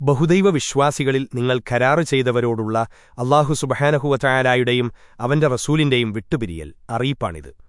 ബഹുദൈവ വിശ്വാസികളിൽ നിങ്ങൾ കരാറ് ചെയ്തവരോടുള്ള അള്ളാഹു സുബഹാനഹുവ ചായാലായുടെയും അവന്റെ റസൂലിന്റെയും വിട്ടുപിരിയൽ അറിയിപ്പാണിത്.